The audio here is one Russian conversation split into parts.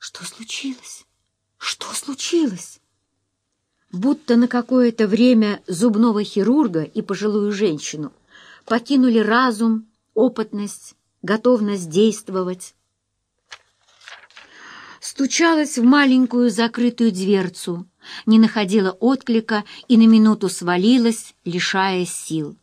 Что случилось? Что случилось? Будто на какое-то время зубного хирурга и пожилую женщину покинули разум, опытность, готовность действовать. Стучалась в маленькую закрытую дверцу, не находила отклика и на минуту свалилась, лишая сил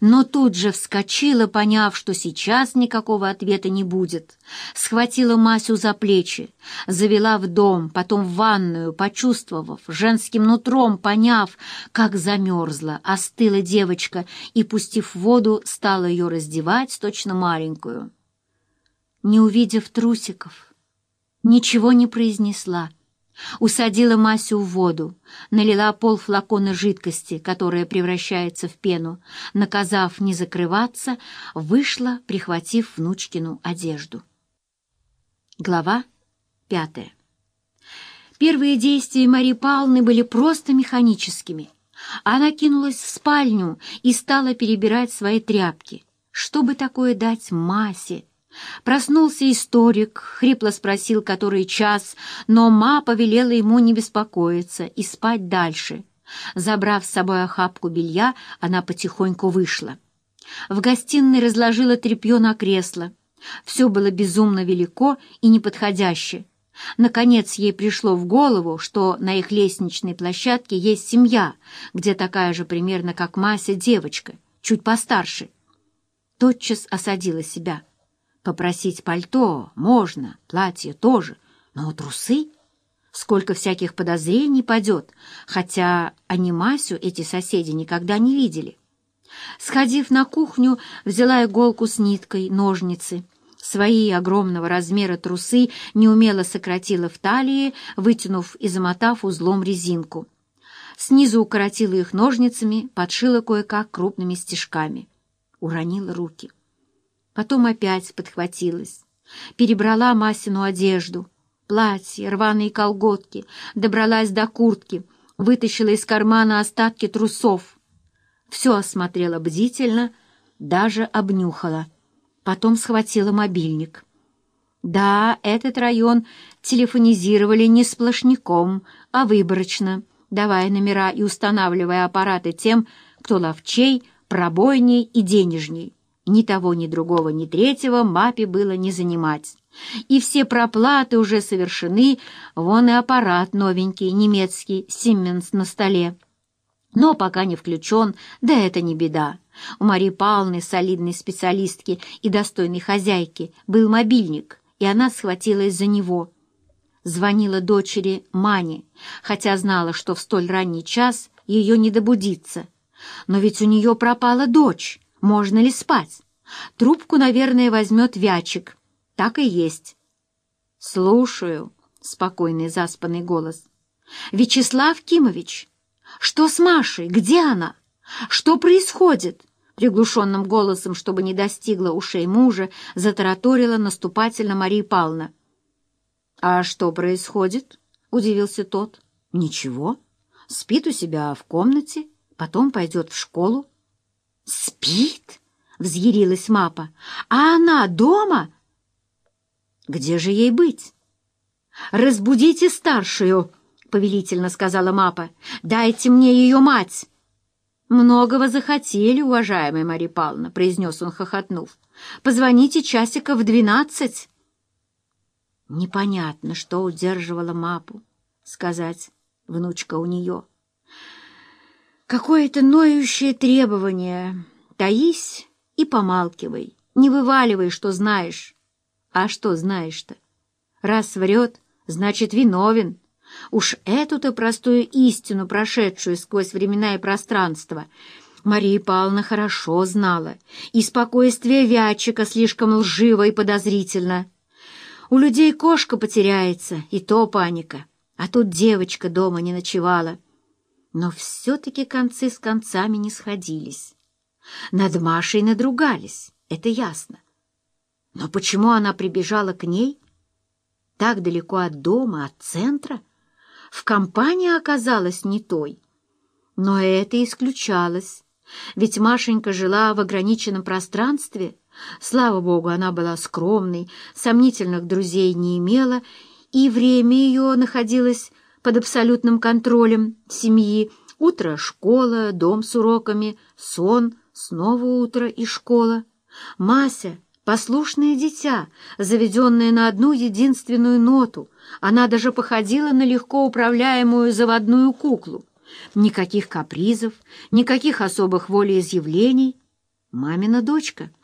но тут же вскочила, поняв, что сейчас никакого ответа не будет. Схватила Масю за плечи, завела в дом, потом в ванную, почувствовав, женским нутром поняв, как замерзла, остыла девочка и, пустив воду, стала ее раздевать, точно маленькую. Не увидев трусиков, ничего не произнесла — Усадила Масю в воду, налила пол флакона жидкости, которая превращается в пену, наказав не закрываться, вышла, прихватив внучкину одежду. Глава пятая. Первые действия Марии Павловны были просто механическими. Она кинулась в спальню и стала перебирать свои тряпки. Чтобы такое дать Масе, Проснулся историк, хрипло спросил, который час, но ма повелела ему не беспокоиться и спать дальше. Забрав с собой охапку белья, она потихоньку вышла. В гостиной разложила тряпье на кресло. Все было безумно велико и неподходяще. Наконец ей пришло в голову, что на их лестничной площадке есть семья, где такая же примерно как Мася девочка, чуть постарше. Тотчас осадила себя — Попросить пальто можно, платье тоже, но трусы? Сколько всяких подозрений падет, хотя анимасю эти соседи никогда не видели. Сходив на кухню, взяла иголку с ниткой, ножницы. Свои огромного размера трусы неумело сократила в талии, вытянув и замотав узлом резинку. Снизу укоротила их ножницами, подшила кое-как крупными стежками. Уронила руки. Потом опять подхватилась. Перебрала Масину одежду, платье, рваные колготки, добралась до куртки, вытащила из кармана остатки трусов. Все осмотрела бдительно, даже обнюхала. Потом схватила мобильник. Да, этот район телефонизировали не сплошняком, а выборочно, давая номера и устанавливая аппараты тем, кто ловчей, пробойней и денежней. Ни того, ни другого, ни третьего мапе было не занимать. И все проплаты уже совершены, вон и аппарат новенький, немецкий, Симменс на столе. Но пока не включен, да это не беда. У Марии Павловны, солидной специалистки и достойной хозяйки, был мобильник, и она схватилась за него. Звонила дочери Мане, хотя знала, что в столь ранний час ее не добудится. Но ведь у нее пропала дочь. Можно ли спать? Трубку, наверное, возьмет Вячик. Так и есть. «Слушаю», — спокойный заспанный голос. «Вячеслав Кимович, что с Машей? Где она? Что происходит?» Приглушенным голосом, чтобы не достигла ушей мужа, затараторила наступательно Мария Павловна. «А что происходит?» — удивился тот. «Ничего. Спит у себя в комнате, потом пойдет в школу. «Спит?» — взъярилась Мапа. «А она дома?» «Где же ей быть?» «Разбудите старшую!» — повелительно сказала Мапа. «Дайте мне ее мать!» «Многого захотели, уважаемая Марья Павловна», — произнес он, хохотнув. «Позвоните часиков в двенадцать». Непонятно, что удерживала Мапу сказать внучка у нее. Какое-то ноющее требование. Таись и помалкивай, не вываливай, что знаешь. А что знаешь-то? Раз врет, значит, виновен. Уж эту-то простую истину, прошедшую сквозь времена и пространство, Мария Павловна хорошо знала, и спокойствие Вятчика слишком лживо и подозрительно. У людей кошка потеряется, и то паника, а тут девочка дома не ночевала. Но все-таки концы с концами не сходились. Над Машей надругались, это ясно. Но почему она прибежала к ней? Так далеко от дома, от центра? В компании оказалась не той. Но это исключалось, ведь Машенька жила в ограниченном пространстве. Слава богу, она была скромной, сомнительных друзей не имела и время ее находилось под абсолютным контролем семьи. Утро — школа, дом с уроками, сон, снова утро и школа. Мася — послушное дитя, заведенное на одну единственную ноту. Она даже походила на легко управляемую заводную куклу. Никаких капризов, никаких особых волеизъявлений. Мамина дочка —